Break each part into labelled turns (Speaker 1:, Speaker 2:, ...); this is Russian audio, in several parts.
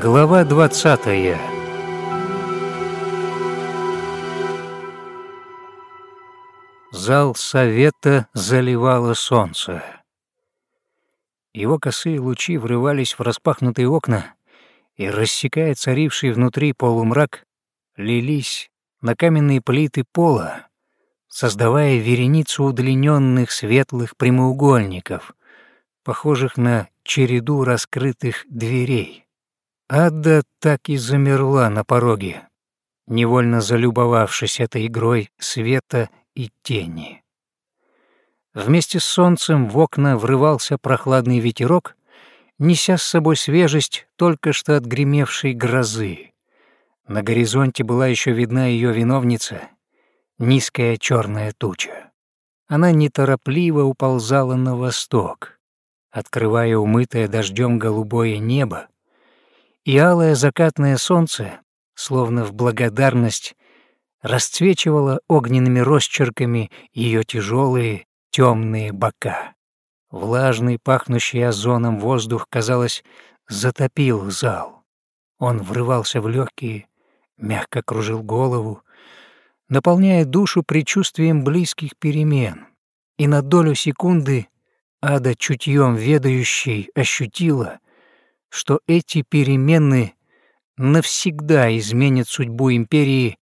Speaker 1: Глава двадцатая Зал совета заливало солнце. Его косые лучи врывались в распахнутые окна и, рассекая царивший внутри полумрак, лились на каменные плиты пола, создавая вереницу удлиненных светлых прямоугольников, похожих на череду раскрытых дверей. Ада так и замерла на пороге, невольно залюбовавшись этой игрой света и тени. Вместе с солнцем в окна врывался прохладный ветерок, неся с собой свежесть только что отгремевшей грозы. На горизонте была еще видна ее виновница, низкая черная туча. Она неторопливо уползала на восток, открывая умытое дождем голубое небо, и алое закатное солнце, словно в благодарность, расцвечивала огненными росчерками ее тяжелые темные бока. Влажный, пахнущий озоном воздух, казалось, затопил зал. Он врывался в легкие, мягко кружил голову, наполняя душу предчувствием близких перемен. И на долю секунды Ада чутьем ведающей ощутила, что эти перемены навсегда изменят судьбу империи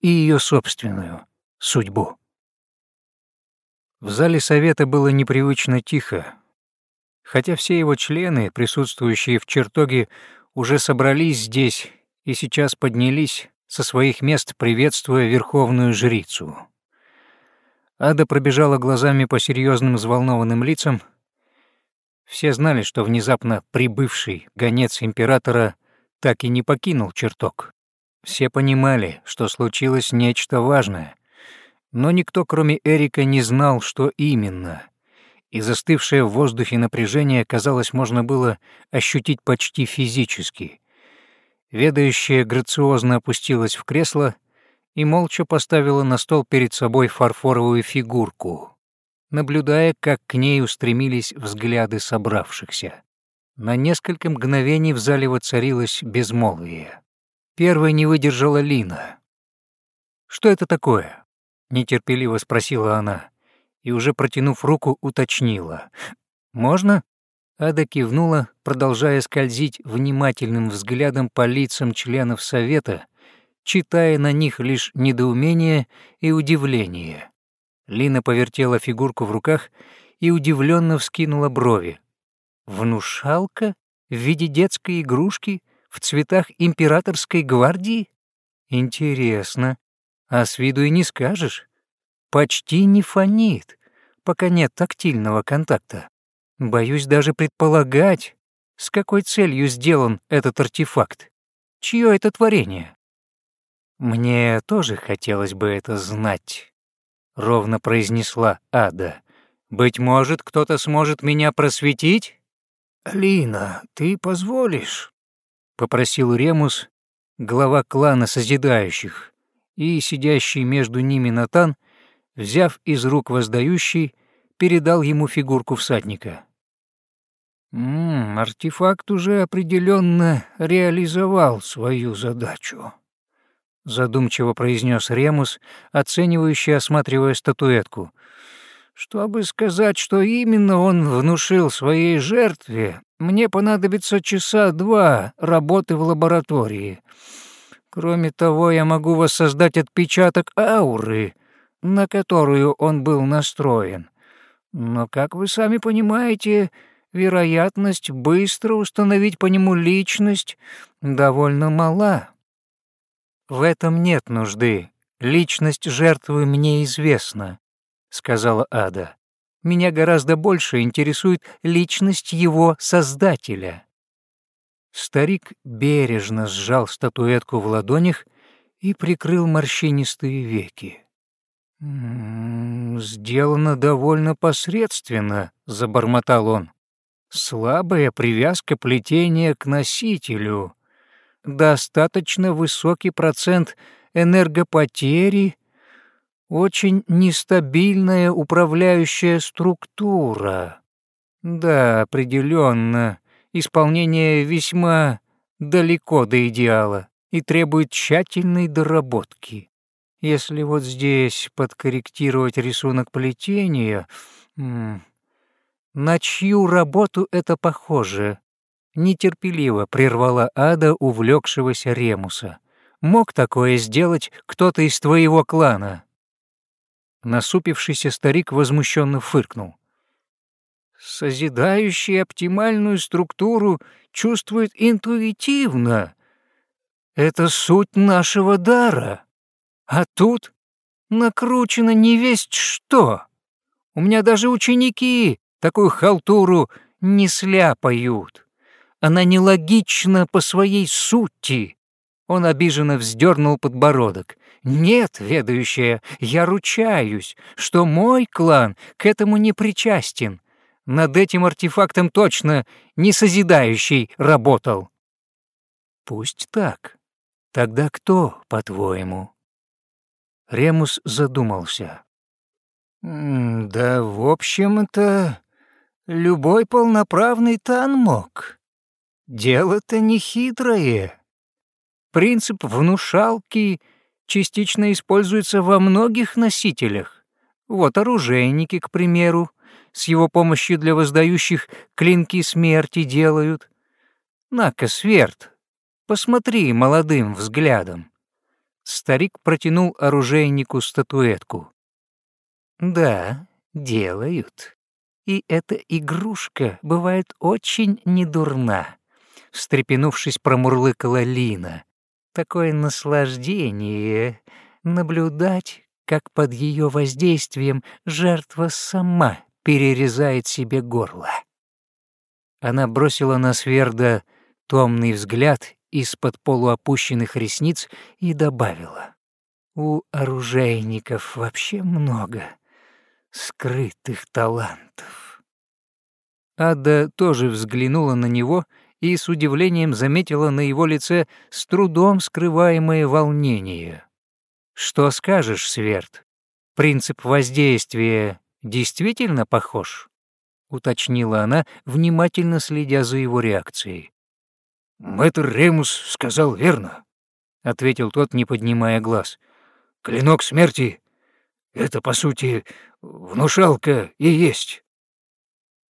Speaker 1: и ее собственную судьбу. В зале совета было непривычно тихо, хотя все его члены, присутствующие в чертоге, уже собрались здесь и сейчас поднялись со своих мест, приветствуя верховную жрицу. Ада пробежала глазами по серьезным взволнованным лицам. Все знали, что внезапно прибывший гонец императора так и не покинул чертог. Все понимали, что случилось нечто важное, но никто, кроме Эрика, не знал, что именно. И застывшее в воздухе напряжение, казалось, можно было ощутить почти физически. Ведающая грациозно опустилась в кресло и молча поставила на стол перед собой фарфоровую фигурку, наблюдая, как к ней устремились взгляды собравшихся. На несколько мгновений в зале воцарилось безмолвие. Первой не выдержала Лина. «Что это такое?» — нетерпеливо спросила она и, уже протянув руку, уточнила. «Можно?» Ада кивнула, продолжая скользить внимательным взглядом по лицам членов Совета, читая на них лишь недоумение и удивление. Лина повертела фигурку в руках и удивленно вскинула брови. «Внушалка? В виде детской игрушки? В цветах императорской гвардии? Интересно. А с виду и не скажешь. Почти не фонит, пока нет тактильного контакта. Боюсь даже предполагать, с какой целью сделан этот артефакт. Чье это творение? Мне тоже хотелось бы это знать, ровно произнесла Ада. Быть может, кто-то сможет меня просветить? Лина, ты позволишь? попросил Ремус, глава клана созидающих, и сидящий между ними Натан, взяв из рук воздающий, передал ему фигурку всадника. «М -м, артефакт уже определенно реализовал свою задачу», — задумчиво произнес Ремус, оценивающий, осматривая статуэтку. «Чтобы сказать, что именно он внушил своей жертве, мне понадобится часа два работы в лаборатории. Кроме того, я могу воссоздать отпечаток ауры, на которую он был настроен. Но, как вы сами понимаете, вероятность быстро установить по нему личность довольно мала. В этом нет нужды. Личность жертвы мне известна, сказала Ада. Меня гораздо больше интересует личность его создателя. Старик бережно сжал статуэтку в ладонях и прикрыл морщинистые веки. «М -м, «Сделано довольно посредственно», — забормотал он. Слабая привязка плетения к носителю, достаточно высокий процент энергопотери, очень нестабильная управляющая структура. Да, определенно, исполнение весьма далеко до идеала и требует тщательной доработки. Если вот здесь подкорректировать рисунок плетения... На чью работу это похоже? Нетерпеливо прервала ада увлекшегося Ремуса. Мог такое сделать кто-то из твоего клана? Насупившийся старик возмущенно фыркнул. Созидающий оптимальную структуру чувствует интуитивно. Это суть нашего дара. А тут накручено не весть что. У меня даже ученики такую халтуру не сляпают. Она нелогична по своей сути. Он обиженно вздернул подбородок. «Нет, ведающая, я ручаюсь, что мой клан к этому не причастен. Над этим артефактом точно не созидающий работал». «Пусть так. Тогда кто, по-твоему?» Ремус задумался. «Да, в общем-то, любой полноправный тан мог. Дело-то не хитрое. Принцип внушалки частично используется во многих носителях. Вот оружейники, к примеру, с его помощью для воздающих клинки смерти делают. На-ка, Сверд, посмотри молодым взглядом. Старик протянул оружейнику статуэтку. «Да, делают. И эта игрушка бывает очень недурна», — встрепенувшись, промурлыкала Лина. «Такое наслаждение наблюдать, как под ее воздействием жертва сама перерезает себе горло». Она бросила на Сверда томный взгляд из-под полуопущенных ресниц и добавила. «У оружейников вообще много скрытых талантов». Ада тоже взглянула на него и с удивлением заметила на его лице с трудом скрываемое волнение. «Что скажешь, Сверд? Принцип воздействия действительно похож?» — уточнила она, внимательно следя за его реакцией. «Мэтр Ремус сказал верно», — ответил тот, не поднимая глаз. «Клинок смерти — это, по сути, внушалка и есть».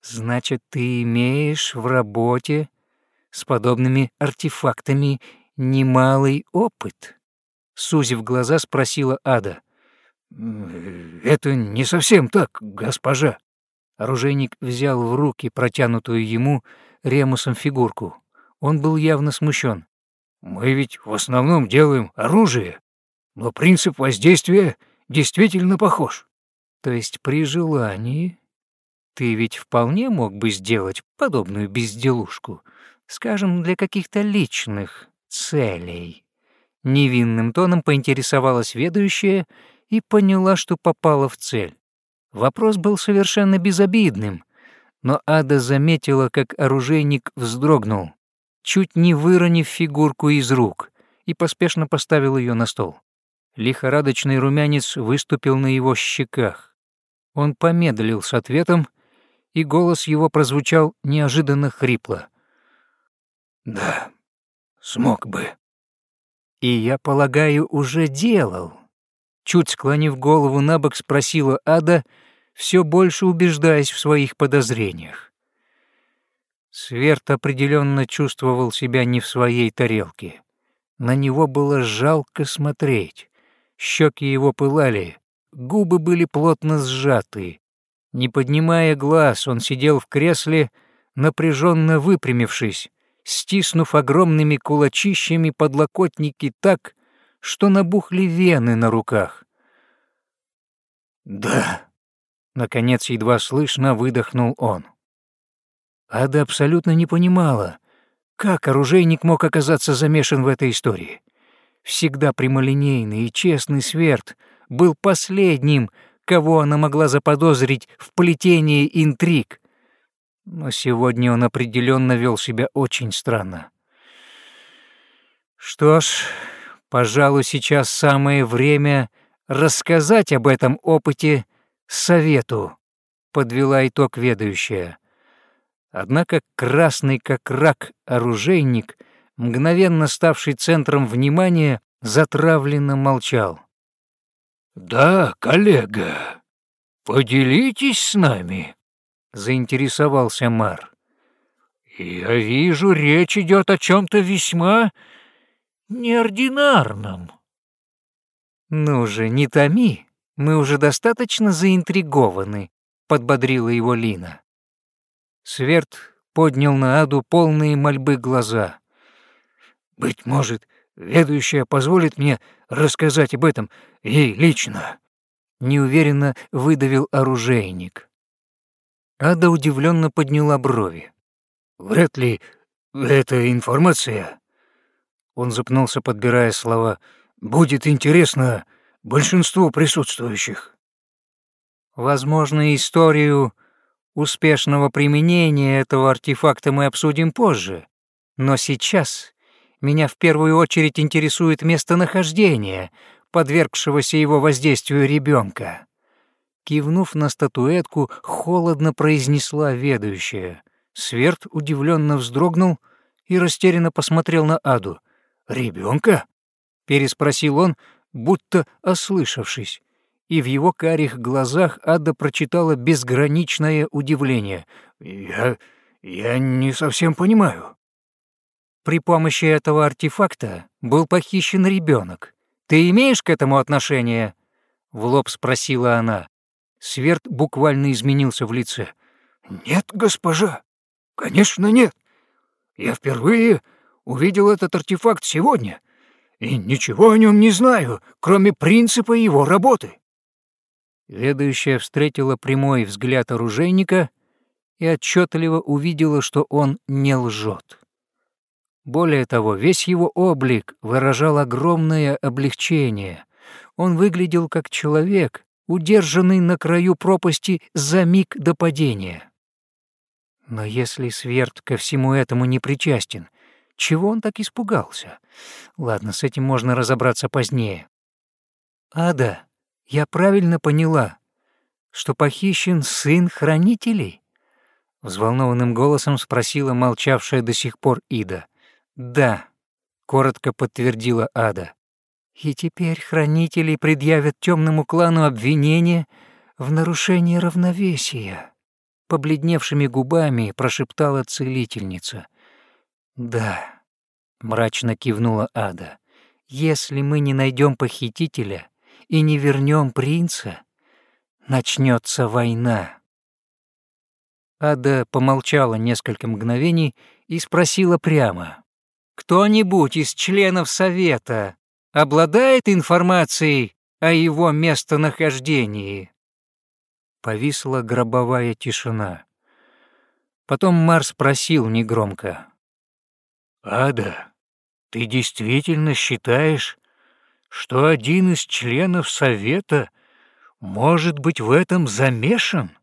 Speaker 1: «Значит, ты имеешь в работе с подобными артефактами немалый опыт?» Сузив глаза, спросила Ада. «Это не совсем так, госпожа». Оружейник взял в руки протянутую ему ремусом фигурку. Он был явно смущен. «Мы ведь в основном делаем оружие, но принцип воздействия действительно похож». «То есть при желании ты ведь вполне мог бы сделать подобную безделушку, скажем, для каких-то личных целей?» Невинным тоном поинтересовалась ведущая и поняла, что попала в цель. Вопрос был совершенно безобидным, но Ада заметила, как оружейник вздрогнул чуть не выронив фигурку из рук, и поспешно поставил ее на стол. Лихорадочный румянец выступил на его щеках. Он помедлил с ответом, и голос его прозвучал неожиданно хрипло. «Да, смог бы». «И я полагаю, уже делал». Чуть склонив голову на бок, спросила Ада, все больше убеждаясь в своих подозрениях. Сверт определенно чувствовал себя не в своей тарелке. На него было жалко смотреть. Щеки его пылали, губы были плотно сжаты. Не поднимая глаз, он сидел в кресле, напряженно выпрямившись, стиснув огромными кулачищами подлокотники так, что набухли вены на руках. «Да», — наконец едва слышно выдохнул он. Ада абсолютно не понимала, как оружейник мог оказаться замешан в этой истории. Всегда прямолинейный и честный Сверд был последним, кого она могла заподозрить в плетении интриг. Но сегодня он определенно вел себя очень странно. Что ж, пожалуй, сейчас самое время рассказать об этом опыте совету, подвела итог ведающая. Однако красный как рак оружейник мгновенно ставший центром внимания, затравленно молчал.
Speaker 2: «Да, коллега, поделитесь с нами», — заинтересовался Мар. «Я вижу, речь идет о чем-то весьма неординарном».
Speaker 1: «Ну же, не томи, мы уже достаточно заинтригованы», — подбодрила его Лина. Сверд поднял на Аду полные мольбы глаза.
Speaker 2: «Быть может, ведущая позволит мне рассказать об этом ей лично?»
Speaker 1: Неуверенно выдавил оружейник. Ада удивленно подняла брови.
Speaker 2: «Вряд ли эта информация...» Он запнулся, подбирая слова. «Будет интересно большинству присутствующих».
Speaker 1: Возможно, историю успешного применения этого артефакта мы обсудим позже, но сейчас меня в первую очередь интересует местонахождение подвергшегося его воздействию ребенка. Кивнув на статуэтку, холодно произнесла ведущая. Сверд удивленно вздрогнул и растерянно посмотрел на Аду. Ребенка? переспросил он, будто ослышавшись и в его карих глазах Ада прочитала безграничное удивление.
Speaker 2: «Я... я не совсем понимаю».
Speaker 1: При помощи этого артефакта был похищен ребенок. Ты имеешь к этому отношение?» В лоб спросила она. Сверд буквально изменился в лице.
Speaker 2: «Нет, госпожа, конечно нет. Я впервые увидел этот артефакт сегодня, и ничего о нем не знаю, кроме принципа его работы».
Speaker 1: Ведущая встретила прямой взгляд оружейника и отчетливо увидела, что он не лжет. Более того, весь его облик выражал огромное облегчение. Он выглядел как человек, удержанный на краю пропасти за миг до падения. Но если Сверд ко всему этому не причастен, чего он так испугался? Ладно, с этим можно разобраться позднее. «Ада, я правильно поняла, что похищен сын хранителей?» Взволнованным голосом спросила молчавшая до сих пор Ида. «Да», — коротко подтвердила Ада. «И теперь хранители предъявят темному клану обвинение в нарушении равновесия», — побледневшими губами прошептала целительница. «Да», — мрачно кивнула Ада, — «если мы не найдем похитителя, и не вернем принца, начнется война. Ада помолчала несколько мгновений и спросила прямо. «Кто-нибудь из членов Совета обладает информацией о его местонахождении?» Повисла гробовая тишина. Потом Марс спросил негромко.
Speaker 2: «Ада, ты действительно считаешь, что один из членов Совета может быть в этом замешан?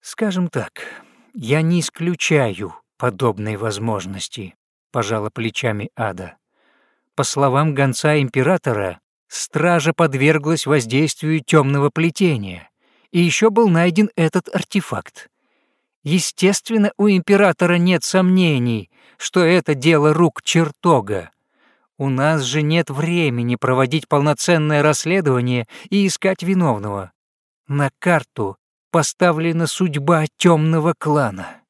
Speaker 1: Скажем так, я не исключаю подобной возможности, пожала плечами Ада. По словам гонца императора, стража подверглась воздействию темного плетения, и еще был найден этот артефакт. Естественно, у императора нет сомнений, что это дело рук чертога. У нас же нет времени проводить полноценное расследование и искать виновного. На карту поставлена судьба темного клана.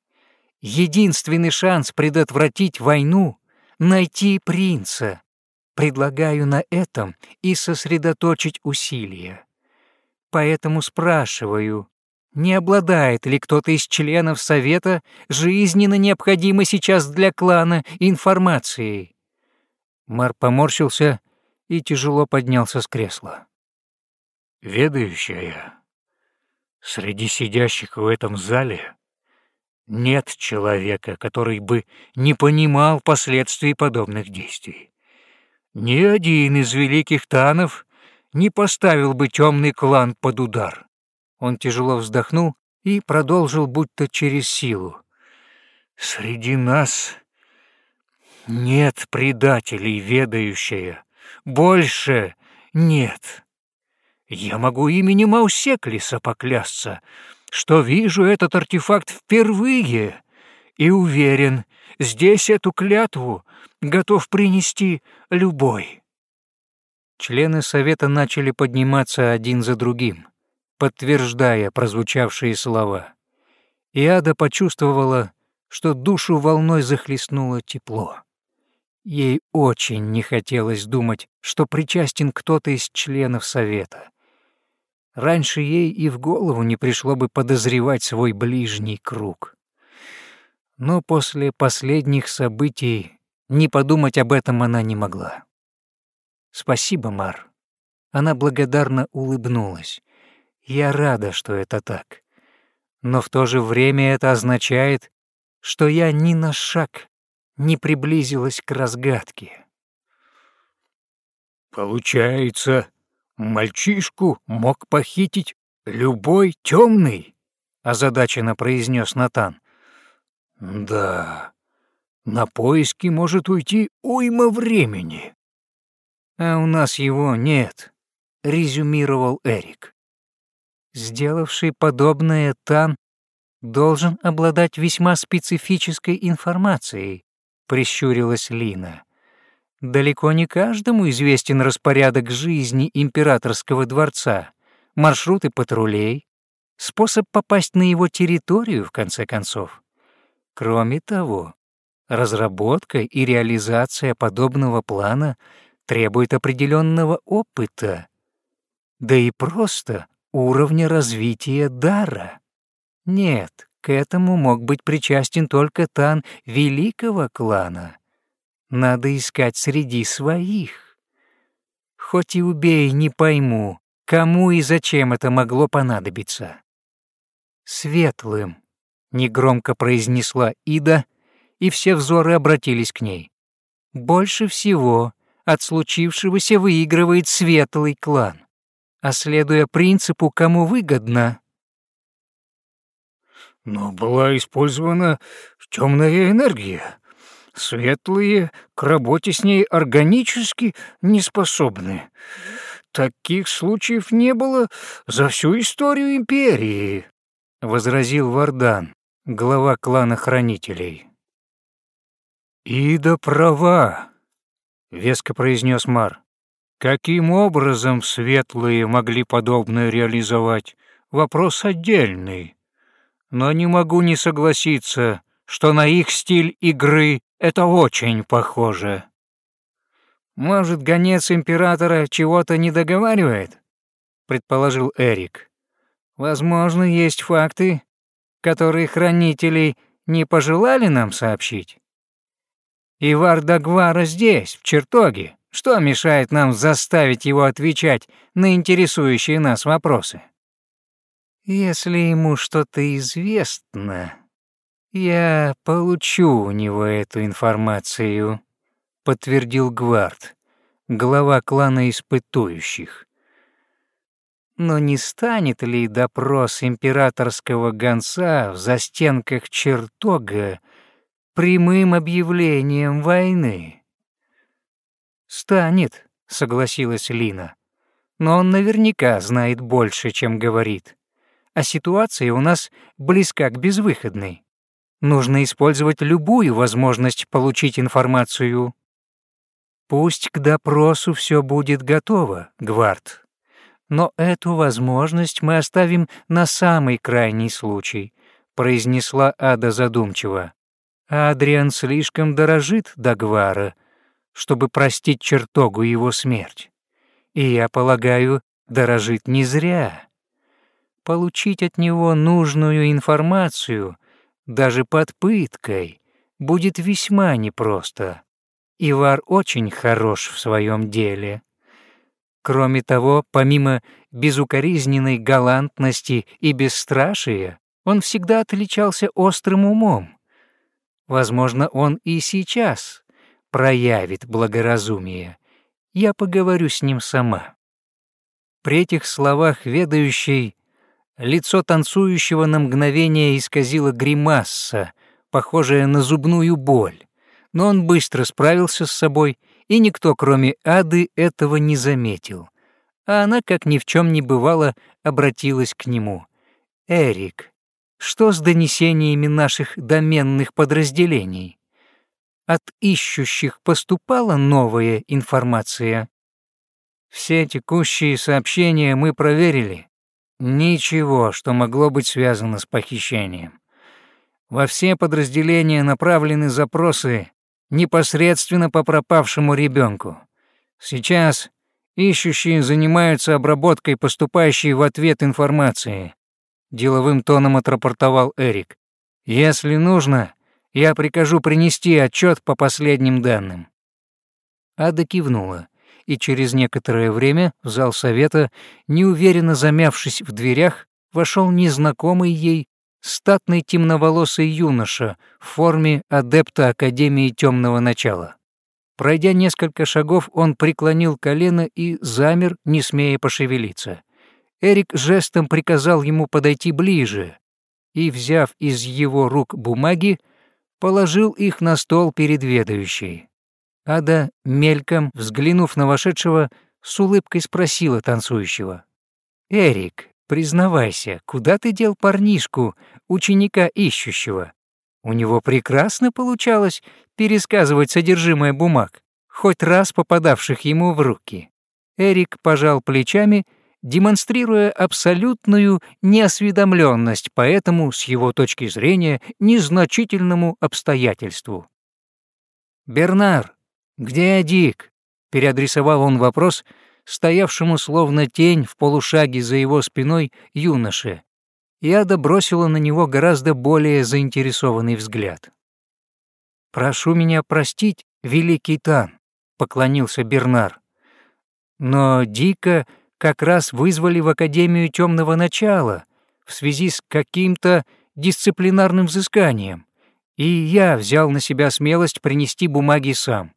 Speaker 1: Единственный шанс предотвратить войну — найти принца. Предлагаю на этом и сосредоточить усилия. Поэтому спрашиваю, не обладает ли кто-то из членов Совета жизненно необходимой сейчас для клана информацией? Мар поморщился и тяжело поднялся с кресла.
Speaker 2: «Ведающая, среди сидящих в этом зале нет человека, который бы не понимал последствий подобных действий. Ни один из великих танов не поставил бы темный клан под удар».
Speaker 1: Он тяжело вздохнул и продолжил будто через силу.
Speaker 2: «Среди нас нет предателей, ведающая. Больше нет. Я могу именем Аусеклиса поклясться, что вижу этот артефакт впервые и уверен, здесь эту клятву готов принести любой».
Speaker 1: Члены совета начали подниматься один за другим, подтверждая прозвучавшие слова. И Ада почувствовала, что душу волной захлестнуло тепло. Ей очень не хотелось думать, что причастен кто-то из членов совета. Раньше ей и в голову не пришло бы подозревать свой ближний круг. Но после последних событий не подумать об этом она не могла. «Спасибо, Мар». Она благодарно улыбнулась. «Я рада, что это так. Но в то же время это означает, что я ни на шаг не приблизилась к разгадке».
Speaker 2: «Получается, мальчишку мог похитить любой темный?» — озадаченно произнес Натан. «Да, на поиски может уйти уйма времени».
Speaker 1: «А у нас его нет», — резюмировал Эрик. «Сделавший подобное Тан должен обладать весьма специфической информацией», — прищурилась Лина. «Далеко не каждому известен распорядок жизни императорского дворца, маршруты патрулей, способ попасть на его территорию, в конце концов. Кроме того, разработка и реализация подобного плана — требует определенного опыта, да и просто уровня развития дара. Нет, к этому мог быть причастен только тан великого клана. Надо искать среди своих. Хоть и убей, не пойму, кому и зачем это могло понадобиться. «Светлым», — негромко произнесла Ида, и все взоры обратились к ней. «Больше всего от случившегося выигрывает светлый клан, а следуя принципу «кому выгодно».
Speaker 2: Но была использована темная энергия. Светлые к работе с ней органически не способны. Таких случаев не было за всю историю империи, — возразил Вардан, глава клана Хранителей. «Ида права», — веско произнес Мар. «Каким образом светлые могли подобное реализовать? Вопрос отдельный. Но не могу не согласиться, что на их стиль игры это очень похоже».
Speaker 1: «Может, гонец императора чего-то не договаривает?» — предположил Эрик. «Возможно, есть факты, которые хранители не пожелали нам сообщить?» И Вардагвара здесь, в чертоге. Что мешает нам заставить его отвечать на интересующие нас вопросы? Если ему что-то известно, я получу у него эту информацию, подтвердил Гвард, глава клана испытующих. Но не станет ли допрос императорского гонца в застенках чертога прямым объявлением войны. «Станет», — согласилась Лина. «Но он наверняка знает больше, чем говорит. А ситуация у нас близка к безвыходной. Нужно использовать любую возможность получить информацию. Пусть к допросу все будет готово, Гвард. Но эту возможность мы оставим на самый крайний случай», — произнесла Ада задумчиво. Адриан слишком дорожит Дагвара, чтобы простить чертогу его смерть. И я полагаю, дорожит не зря. Получить от него нужную информацию, даже под пыткой, будет весьма непросто. Ивар очень хорош в своем деле. Кроме того, помимо безукоризненной галантности и бесстрашия, он всегда отличался острым умом. Возможно, он и сейчас проявит благоразумие. Я поговорю с ним сама. При этих словах ведающей лицо танцующего на мгновение исказило гримасса, похожая на зубную боль, но он быстро справился с собой, и никто, кроме Ады, этого не заметил. А она, как ни в чем не бывало, обратилась к нему. «Эрик, что с донесениями наших доменных подразделений? От ищущих поступала новая информация? Все текущие сообщения мы проверили. Ничего, что могло быть связано с похищением. Во все подразделения направлены запросы непосредственно по пропавшему ребенку. Сейчас ищущие занимаются обработкой поступающей в ответ информации. Деловым тоном отрапортовал Эрик. Если нужно, я прикажу принести отчет по последним данным. Ада кивнула, и через некоторое время в зал совета, неуверенно замявшись в дверях, вошел незнакомый ей статный темноволосый юноша в форме адепта Академии Темного Начала. Пройдя несколько шагов, он преклонил колено и замер, не смея пошевелиться. Эрик жестом приказал ему подойти ближе и, взяв из его рук бумаги, положил их на стол перед ведающей. Ада, мельком взглянув на вошедшего, с улыбкой спросила танцующего. «Эрик, признавайся, куда ты дел парнишку, ученика ищущего? У него прекрасно получалось пересказывать содержимое бумаг, хоть раз попадавших ему в руки». Эрик пожал плечами, демонстрируя абсолютную неосведомленность по этому, с его точки зрения, незначительному обстоятельству. «Бернар, где Дик?» — переадресовал он вопрос стоявшему словно тень в полушаге за его спиной юноше. Яда бросила на него гораздо более заинтересованный взгляд. «Прошу меня простить, великий Тан», — поклонился Бернар. «Но Дика как раз вызвали в Академию Темного Начала в связи с каким-то дисциплинарным взысканием, и я взял на себя смелость принести бумаги сам.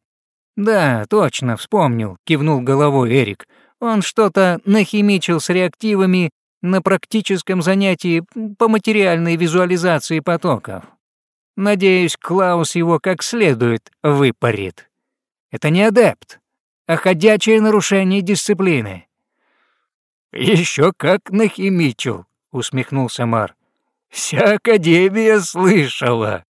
Speaker 1: «Да, точно, вспомнил», — кивнул головой Эрик. «Он что-то нахимичил с реактивами на практическом занятии по материальной визуализации потоков. Надеюсь, Клаус его как следует выпарит. Это не адепт, а ходячее нарушение дисциплины». Еще как нахимичил», — усмехнулся Мар. «Вся Академия слышала.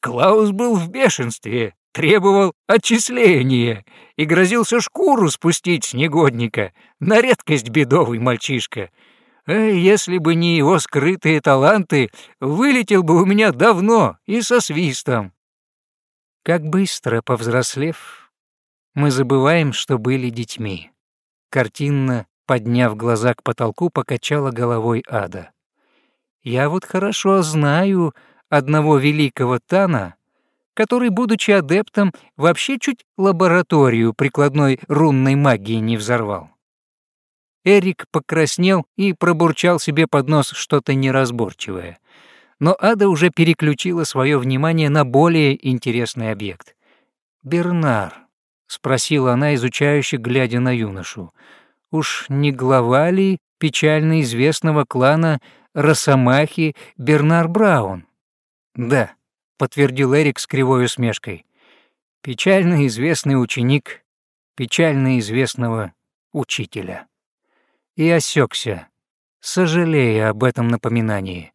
Speaker 1: Клаус был в бешенстве, требовал отчисления и грозился шкуру спустить с негодника, на редкость бедовый мальчишка. Если бы не его скрытые таланты, вылетел бы у меня давно и со свистом. Как быстро, повзрослев, мы забываем, что были детьми. Картинно, подняв глаза к потолку, покачала головой ада. Я вот хорошо знаю одного великого Тана, который, будучи адептом, вообще чуть лабораторию прикладной рунной магии не взорвал. Эрик покраснел и пробурчал себе под нос что-то неразборчивое. Но Ада уже переключила свое внимание на более интересный объект. «Бернар», — спросила она, изучающе глядя на юношу, — «уж не глава ли печально известного клана Росомахи Бернар Браун?» «Да», — подтвердил Эрик с кривой усмешкой. «Печально известный ученик печально известного учителя». И осекся, сожалея об этом напоминании.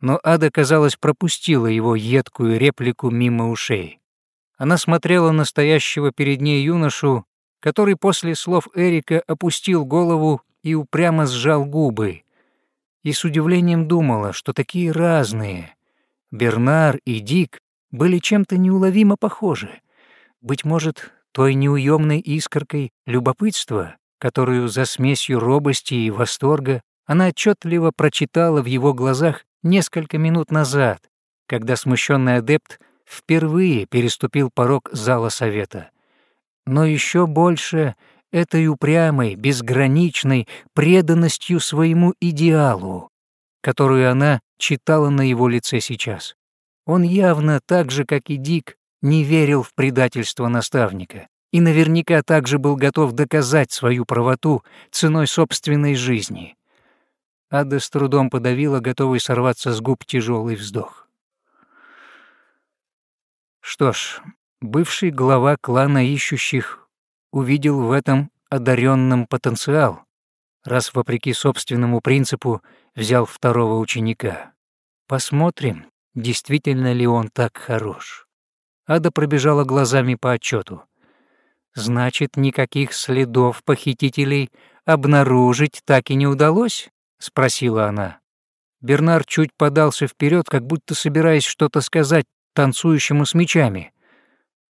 Speaker 1: Но Ада, казалось, пропустила его едкую реплику мимо ушей. Она смотрела на стоящего перед ней юношу, который после слов Эрика опустил голову и упрямо сжал губы, и с удивлением думала, что такие разные — Бернар и Дик были чем-то неуловимо похожи. Быть может, той неуемной искоркой любопытства, которую за смесью робости и восторга она отчетливо прочитала в его глазах несколько минут назад, когда смущенный адепт впервые переступил порог зала совета. Но еще больше этой упрямой, безграничной преданностью своему идеалу, которую она читала на его лице сейчас. Он явно так же, как и Дик, не верил в предательство наставника и наверняка также был готов доказать свою правоту ценой собственной жизни. Ада с трудом подавила, готовый сорваться с губ тяжелый вздох. Что ж, бывший глава клана ищущих увидел в этом одаренном потенциал, раз, вопреки собственному принципу, взял второго ученика. Посмотрим, действительно ли он так хорош. Ада пробежала глазами по отчету. Значит, никаких следов похитителей обнаружить так и не удалось? спросила она. Бернар чуть подался вперед, как будто собираясь что-то сказать танцующему с мечами,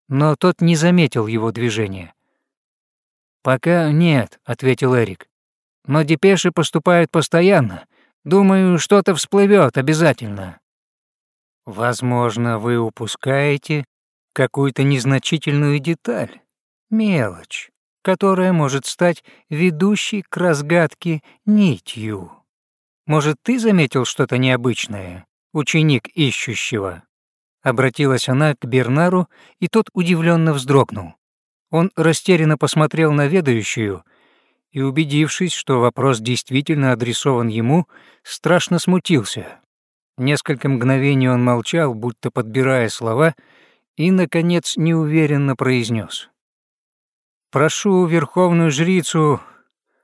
Speaker 1: но тот не заметил его движения. «Пока нет», — ответил Эрик. «Но депеши поступают постоянно. Думаю, что-то всплывет обязательно». «Возможно, вы упускаете какую-то незначительную деталь, мелочь, которая может стать ведущей к разгадке нитью. Может, ты заметил что-то необычное, ученик ищущего?» Обратилась она к Бернару, и тот удивленно вздрогнул. Он растерянно посмотрел на ведающую и, убедившись, что вопрос действительно адресован ему, страшно смутился. Несколько мгновений он молчал, будто подбирая слова, и, наконец, неуверенно произнес: «Прошу Верховную Жрицу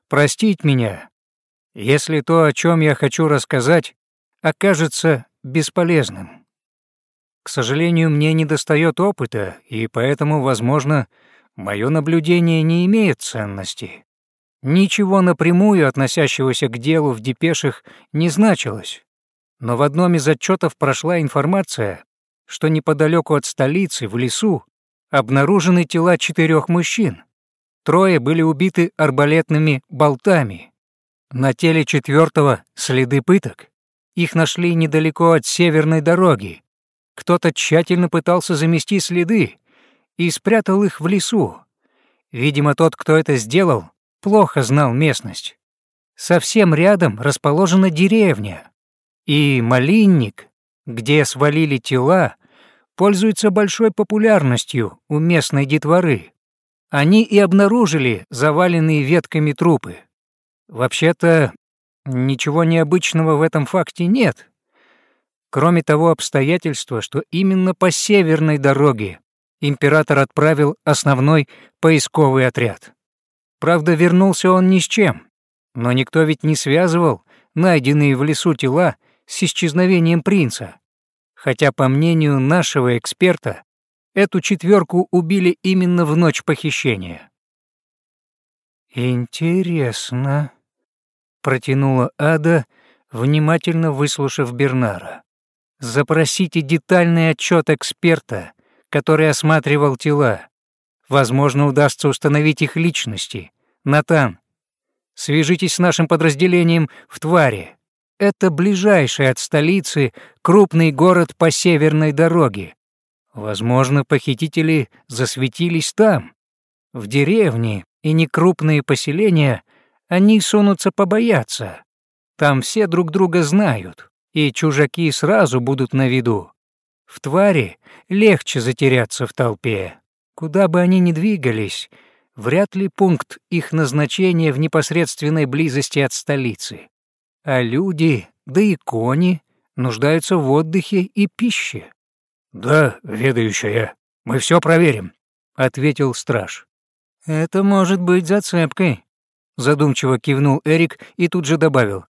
Speaker 1: простить меня, если то, о чем я хочу рассказать, окажется бесполезным. К сожалению, мне недостает опыта, и поэтому, возможно, мое наблюдение не имеет ценности. Ничего напрямую относящегося к делу в депешах не значилось, но в одном из отчетов прошла информация, что неподалеку от столицы, в лесу, обнаружены тела четырех мужчин. Трое были убиты арбалетными болтами. На теле четвертого следы пыток. Их нашли недалеко от северной дороги. Кто-то тщательно пытался замести следы, и спрятал их в лесу. Видимо, тот, кто это сделал, плохо знал местность. Совсем рядом расположена деревня, и малинник, где свалили тела, пользуется большой популярностью у местной детворы. Они и обнаружили заваленные ветками трупы. Вообще-то, ничего необычного в этом факте нет, кроме того обстоятельства, что именно по северной дороге император отправил основной поисковый отряд. Правда, вернулся он ни с чем, но никто ведь не связывал найденные в лесу тела с исчезновением принца. Хотя, по мнению нашего эксперта, эту четверку убили именно в ночь похищения. «Интересно», — протянула Ада, внимательно выслушав Бернара. «Запросите детальный отчет эксперта который осматривал тела. Возможно, удастся установить их личности. Натан, свяжитесь с нашим подразделением в Тваре. Это ближайший от столицы крупный город по северной дороге. Возможно, похитители засветились там. В деревне и некрупные поселения они сунутся побояться. Там все друг друга знают, и чужаки сразу будут на виду. В твари легче затеряться в толпе. Куда бы они ни двигались, вряд ли пункт их назначения в непосредственной близости от столицы. А люди, да и кони, нуждаются в отдыхе и пище. «Да, ведающая, мы все проверим», — ответил страж. «Это может быть зацепкой», — задумчиво кивнул Эрик и тут же добавил.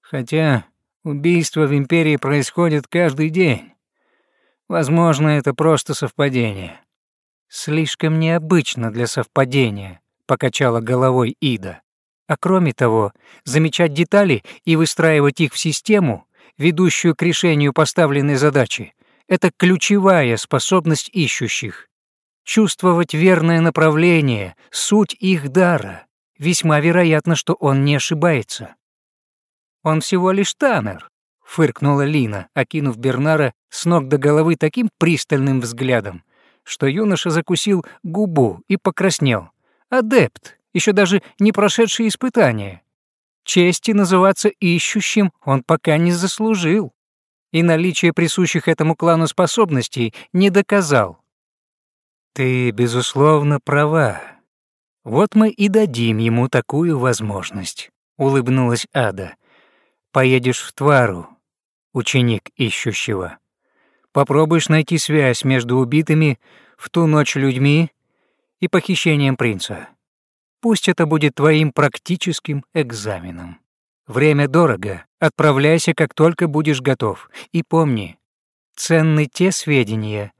Speaker 1: «Хотя убийства в Империи происходят каждый день. Возможно, это просто совпадение. Слишком необычно для совпадения, покачала головой Ида. А кроме того, замечать детали и выстраивать их в систему, ведущую к решению поставленной задачи, это ключевая способность ищущих. Чувствовать верное направление, суть их дара. Весьма вероятно, что он не ошибается. Он всего лишь Таннер, — фыркнула Лина, окинув Бернара с ног до головы таким пристальным взглядом, что юноша закусил губу и покраснел. Адепт, еще даже не прошедший испытание. Чести называться ищущим он пока не заслужил, и наличие присущих этому клану способностей не доказал. «Ты, безусловно, права. Вот мы и дадим ему такую возможность», — улыбнулась Ада. «Поедешь в Твару, ученик ищущего. Попробуешь найти связь между убитыми в ту ночь людьми и похищением принца. Пусть это будет твоим практическим экзаменом. Время дорого, отправляйся, как только будешь готов. И помни, ценны те сведения,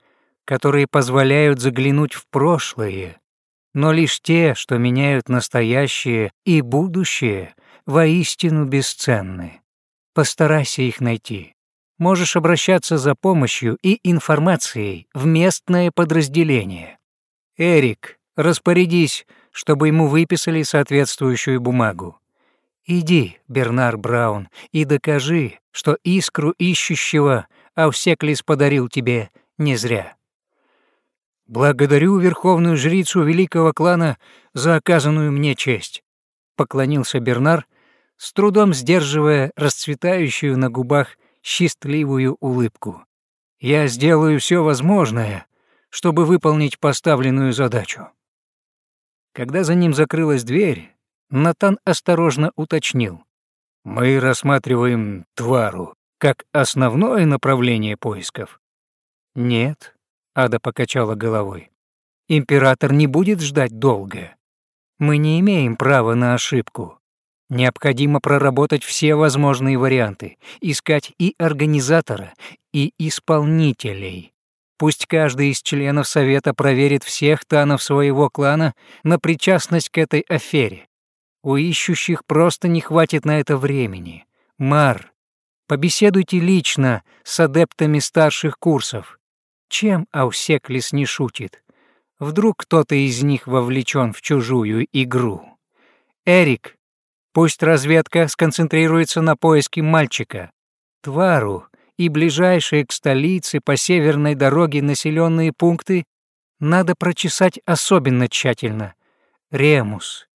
Speaker 1: которые позволяют заглянуть в прошлое, но лишь те, что меняют настоящее и будущее, воистину бесценны. Постарайся их найти. Можешь обращаться за помощью и информацией в местное подразделение. Эрик, распорядись, чтобы ему выписали соответствующую бумагу. Иди, Бернар Браун, и докажи, что искру ищущего Аусеклис подарил тебе не зря. Благодарю верховную жрицу великого клана за оказанную мне честь, поклонился Бернар, с трудом сдерживая расцветающую на губах счастливую улыбку. Я сделаю все возможное, чтобы выполнить поставленную задачу. Когда за ним закрылась дверь, Натан осторожно уточнил. «Мы рассматриваем Твару как основное направление поисков?» «Нет», — Ада покачала головой. «Император не будет ждать долго. Мы не имеем права на ошибку. Необходимо проработать все возможные варианты, искать и организатора, и исполнителей. Пусть каждый из членов Совета проверит всех танов своего клана на причастность к этой афере. У ищущих просто не хватит на это времени. Мар, побеседуйте лично с адептами старших курсов. Чем Аусеклис не шутит? Вдруг кто-то из них вовлечен в чужую игру? Эрик, пусть разведка сконцентрируется на поиске мальчика. Твару и ближайшие к столице по северной дороге населенные пункты надо прочесать особенно тщательно. Ремус,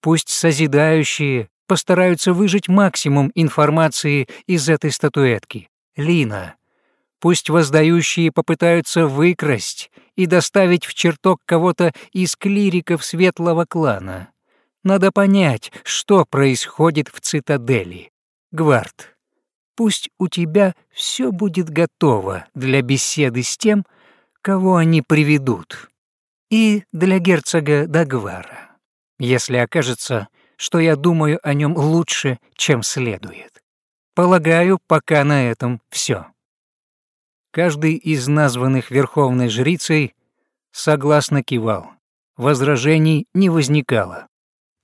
Speaker 1: Пусть созидающие постараются выжить максимум информации из этой статуэтки. Лина. Пусть воздающие попытаются выкрасть и доставить в чертог кого-то из клириков светлого клана. Надо понять, что происходит в цитадели. Гвард, пусть у тебя все будет готово для беседы с тем, кого они приведут. И для герцога Дагвара если окажется, что я думаю о нем лучше, чем следует. Полагаю, пока на этом все. Каждый из названных верховной жрицей согласно кивал. Возражений не возникало.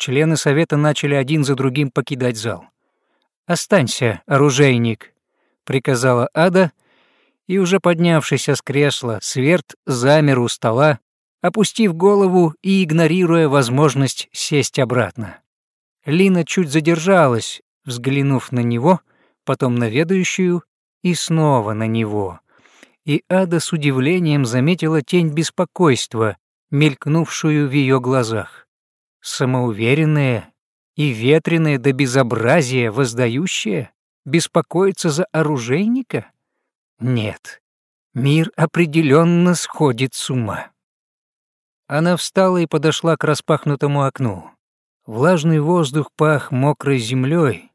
Speaker 1: Члены совета начали один за другим покидать зал. «Останься, оружейник», — приказала Ада, и уже поднявшийся с кресла Сверд замер у стола, опустив голову и игнорируя возможность сесть обратно. Лина чуть задержалась, взглянув на него, потом на ведающую и снова на него. И Ада с удивлением заметила тень беспокойства, мелькнувшую в ее глазах. Самоуверенная и ветреная до безобразия воздающая беспокоится за оружейника? Нет, мир определенно сходит с ума. Она встала и подошла к распахнутому окну. Влажный воздух пах мокрой землей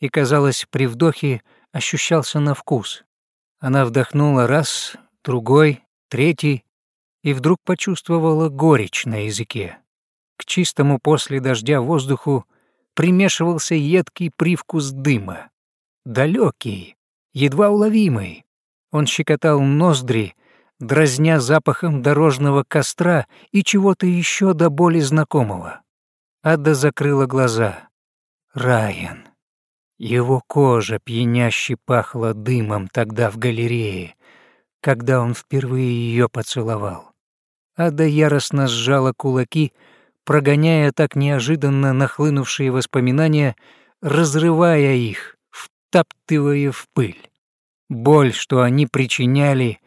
Speaker 1: и, казалось, при вдохе ощущался на вкус. Она вдохнула раз, другой, третий и вдруг почувствовала горечь на языке. К чистому после дождя воздуху примешивался едкий привкус дыма. Далекий, едва уловимый. Он щекотал ноздри, дразня запахом дорожного костра и чего-то еще до боли знакомого. Ада закрыла глаза. Райан. Его кожа пьяняще пахла дымом тогда в галерее, когда он впервые ее поцеловал. Ада яростно сжала кулаки, прогоняя так неожиданно нахлынувшие воспоминания, разрывая их, втаптывая в пыль. Боль, что они причиняли,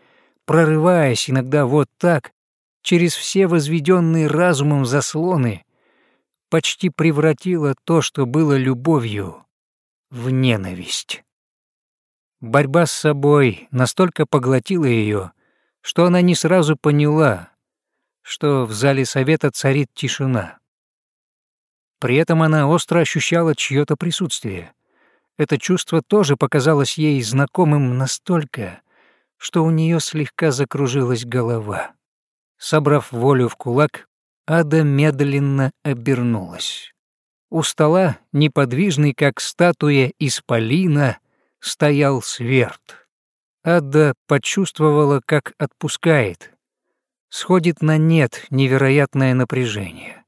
Speaker 1: прорываясь иногда вот так, через все возведенные разумом заслоны, почти превратила то, что было любовью, в ненависть. Борьба с собой настолько поглотила ее, что она не сразу поняла, что в зале совета царит тишина. При этом она остро ощущала чье-то присутствие. Это чувство тоже показалось ей знакомым настолько, что у нее слегка закружилась голова. Собрав волю в кулак, Ада медленно обернулась. У стола, неподвижный, как статуя исполина, стоял сверд. Ада почувствовала, как отпускает. Сходит на нет невероятное напряжение.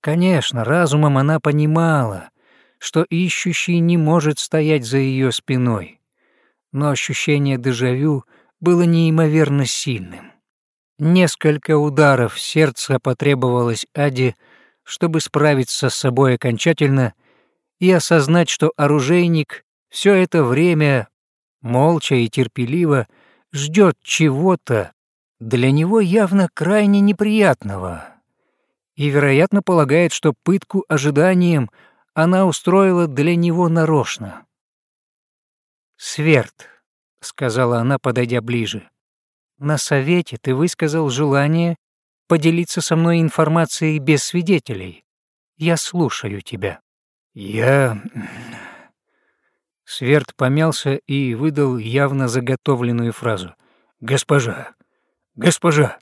Speaker 1: Конечно, разумом она понимала, что ищущий не может стоять за ее спиной, но ощущение дежавю было неимоверно сильным. Несколько ударов сердца потребовалось Аде, чтобы справиться с собой окончательно и осознать, что оружейник все это время молча и терпеливо ждет чего-то для него явно крайне неприятного и, вероятно, полагает, что пытку ожиданием она устроила для него нарочно. «Сверд», — сказала она, подойдя ближе, — «на совете ты высказал желание поделиться со мной информацией без свидетелей. Я слушаю тебя».
Speaker 2: «Я...»
Speaker 1: Сверд помялся и выдал явно заготовленную фразу.
Speaker 2: «Госпожа, госпожа,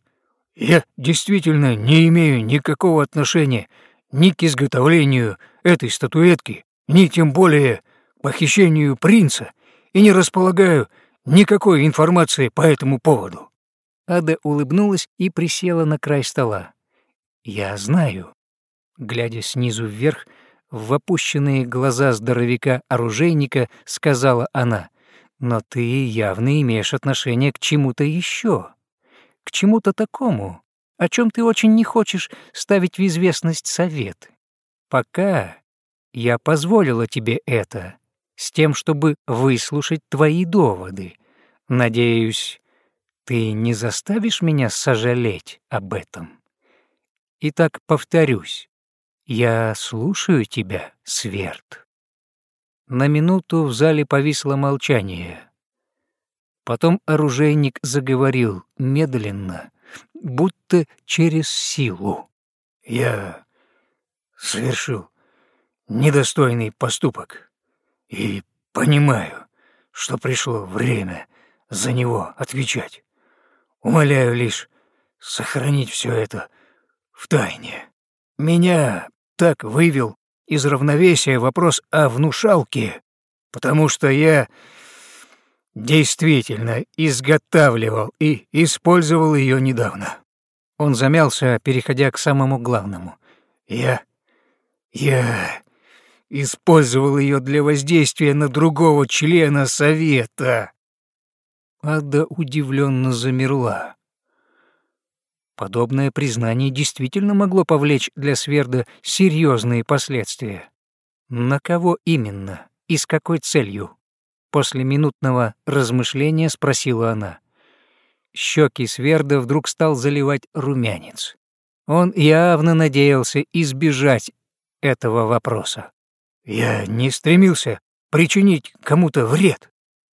Speaker 2: я действительно не имею никакого отношения ни к изготовлению этой статуэтки, ни тем более к похищению принца и не располагаю никакой информации по этому поводу».
Speaker 1: Ада улыбнулась и присела на край стола. «Я знаю», глядя снизу вверх, в опущенные глаза здоровяка-оружейника сказала она, «Но ты явно имеешь отношение к чему-то еще, к чему-то такому, о чем ты очень не хочешь ставить в известность совет. Пока я позволила тебе это, с тем, чтобы выслушать твои доводы. Надеюсь, ты не заставишь меня сожалеть об этом. Итак, повторюсь, «Я слушаю тебя, Сверд». На минуту в зале повисло молчание. Потом оружейник заговорил медленно, будто через силу.
Speaker 2: «Я совершил недостойный поступок и понимаю, что пришло время за него отвечать. Умоляю лишь сохранить все это в тайне. Меня так вывел из равновесия вопрос о внушалке, потому что я действительно изготавливал и использовал ее недавно.
Speaker 1: Он замялся, переходя к самому главному.
Speaker 2: Я... я использовал ее для воздействия на другого члена совета.
Speaker 1: Ада удивленно замерла. Подобное признание действительно могло повлечь для Сверда серьезные последствия. На кого именно и с какой целью? После минутного размышления спросила она. Щеки Сверда вдруг стал заливать румянец. Он явно надеялся избежать этого вопроса.
Speaker 2: «Я не стремился причинить кому-то вред,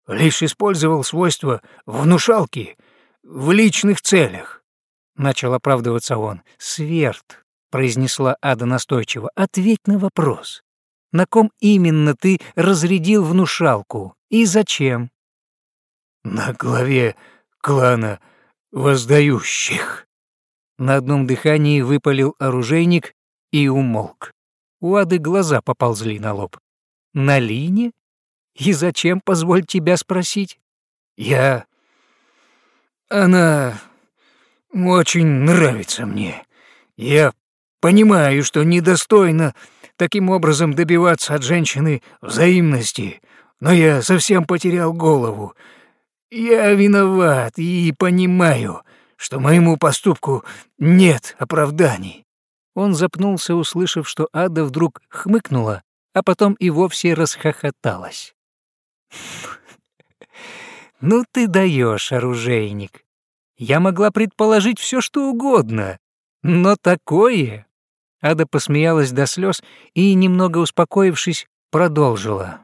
Speaker 2: лишь использовал свойства внушалки в личных целях.
Speaker 1: — начал оправдываться он. «Сверд», — произнесла Ада настойчиво, — «ответь на вопрос. На ком именно ты разрядил внушалку и зачем?»
Speaker 2: «На главе клана воздающих».
Speaker 1: На одном дыхании выпалил оружейник и умолк. У Ады глаза поползли на лоб. «На лине? И зачем, позволь тебя спросить?»
Speaker 2: «Я... Она очень нравится мне. Я понимаю, что недостойно таким образом добиваться от женщины взаимности, но я совсем потерял голову. Я виноват и понимаю, что моему поступку нет оправданий».
Speaker 1: Он запнулся, услышав, что Ада вдруг хмыкнула, а потом и вовсе расхохоталась. «Ну ты даешь, оружейник. Я могла предположить все, что угодно, но такое...» Ада посмеялась до слез и, немного успокоившись, продолжила.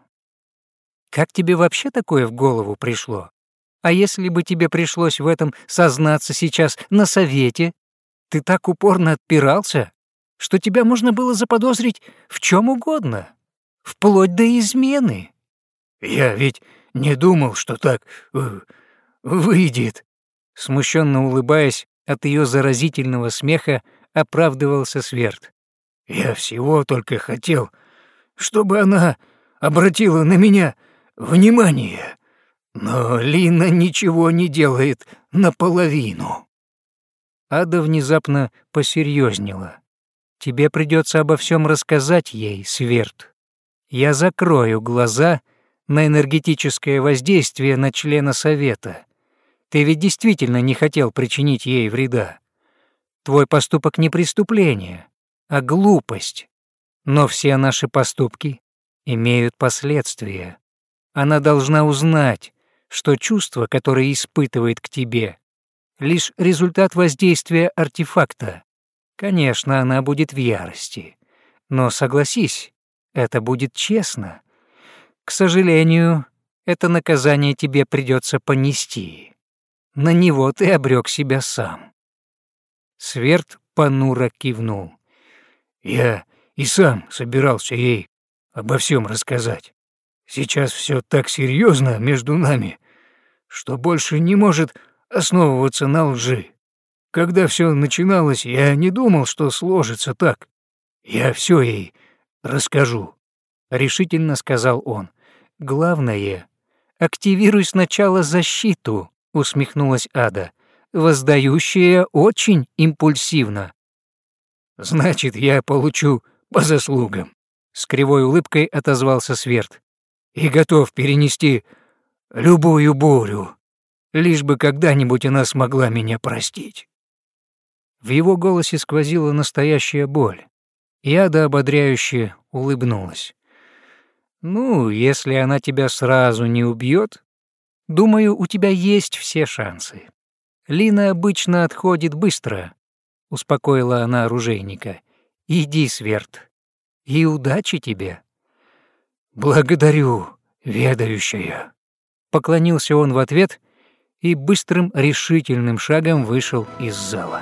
Speaker 1: «Как тебе вообще такое в голову пришло? А если бы тебе пришлось в этом сознаться сейчас на совете, ты так упорно отпирался, что тебя можно было заподозрить в чем угодно, вплоть до измены».
Speaker 2: «Я ведь не думал, что так э, выйдет»,
Speaker 1: Смущенно улыбаясь от ее заразительного смеха, оправдывался Сверд. Я всего только хотел, чтобы она обратила на меня внимание, но Лина ничего не делает наполовину».
Speaker 2: Ада внезапно посерьезнела. «Тебе придется обо всем рассказать ей, Сверд. Я закрою глаза на энергетическое воздействие на члена Совета. Ты ведь действительно не хотел причинить ей вреда. Твой поступок не преступление, а глупость. Но все наши поступки имеют последствия. Она должна узнать, что чувство, которое испытывает к тебе, лишь результат воздействия артефакта. Конечно, она будет в ярости. Но согласись, это будет честно. К сожалению, это наказание тебе придется понести. На него ты обрек себя сам. Сверд понуро кивнул.
Speaker 1: Я и сам собирался ей обо всем рассказать. Сейчас все так серьезно между нами, что больше не может основываться на лжи. Когда все начиналось, я не думал, что сложится так. Я все ей расскажу», — решительно сказал он.
Speaker 2: «Главное, активируй сначала защиту», — усмехнулась Ада, воздающая очень импульсивно.
Speaker 1: «Значит, я получу по заслугам», — с кривой улыбкой отозвался Сверд. «И готов перенести любую бурю, лишь бы когда-нибудь она смогла меня простить».
Speaker 2: В его голосе сквозила настоящая боль. Яда ободряюще улыбнулась. «Ну, если она тебя сразу не убьет, думаю, у тебя есть все шансы. Лина обычно отходит быстро», — успокоила она оружейника. «Иди, Сверд, и удачи тебе».
Speaker 1: «Благодарю, ведающая», — поклонился он в ответ и быстрым решительным шагом вышел из зала.